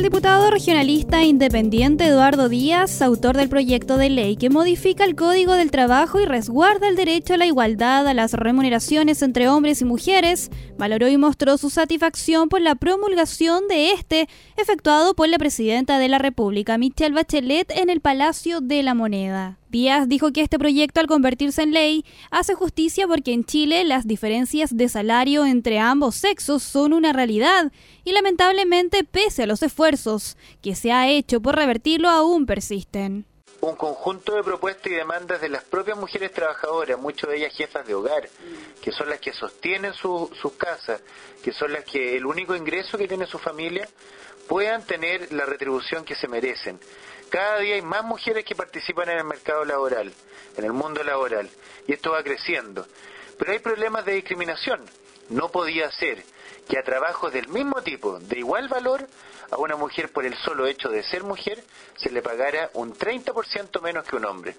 diputado regionalista independiente Eduardo Díaz, autor del proyecto de ley que modifica el Código del Trabajo y resguarda el derecho a la igualdad a las remuneraciones entre hombres y mujeres, valoró y mostró su satisfacción por la promulgación de este, efectuado por la presidenta de la República, Michelle Bachelet, en el Palacio de la Moneda. Díaz dijo que este proyecto al convertirse en ley hace justicia porque en Chile las diferencias de salario entre ambos sexos son una realidad y lamentablemente pese a los esfuerzos que se ha hecho por revertirlo aún persisten un conjunto de propuestas y demandas de las propias mujeres trabajadoras, muchas de ellas jefas de hogar, que son las que sostienen sus casas, que son las que el único ingreso que tiene su familia, puedan tener la retribución que se merecen. Cada día hay más mujeres que participan en el mercado laboral, en el mundo laboral, y esto va creciendo. Pero hay problemas de discriminación. No podía ser que a trabajos del mismo tipo, de igual valor, a una mujer por el solo hecho de ser mujer se le pagara un 30% menos que un hombre.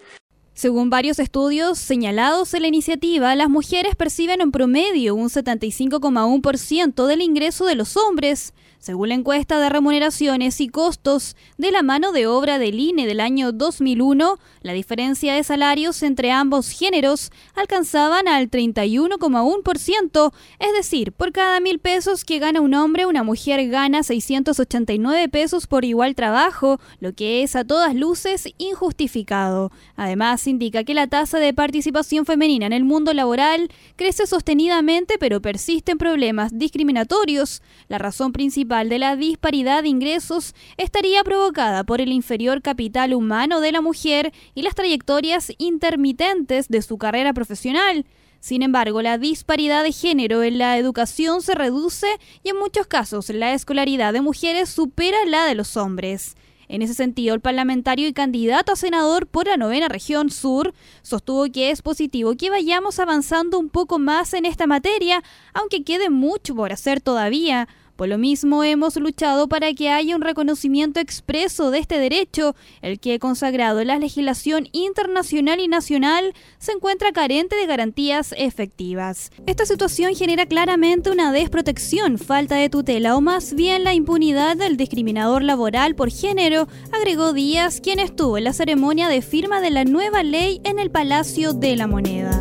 Según varios estudios señalados en la iniciativa, las mujeres perciben en promedio un 75,1% del ingreso de los hombres, según la encuesta de remuneraciones y costos de la mano de obra del INE del año 2001, la diferencia de salarios entre ambos géneros alcanzaban al 31,1%, es decir, por cada mil pesos que gana un hombre, una mujer gana 689 pesos por igual trabajo, lo que es a todas luces injustificado. Además, indica que la tasa de participación femenina en el mundo laboral crece sostenidamente, pero persisten problemas discriminatorios. La razón de la disparidad de ingresos estaría provocada por el inferior capital humano de la mujer y las trayectorias intermitentes de su carrera profesional. Sin embargo, la disparidad de género en la educación se reduce y en muchos casos la escolaridad de mujeres supera la de los hombres. En ese sentido, el parlamentario y candidato a senador por la novena región sur sostuvo que es positivo que vayamos avanzando un poco más en esta materia, aunque quede mucho por hacer todavía, por lo mismo hemos luchado para que haya un reconocimiento expreso de este derecho, el que consagrado en la legislación internacional y nacional se encuentra carente de garantías efectivas. Esta situación genera claramente una desprotección, falta de tutela o más bien la impunidad del discriminador laboral por género, agregó Díaz, quien estuvo en la ceremonia de firma de la nueva ley en el Palacio de la Moneda.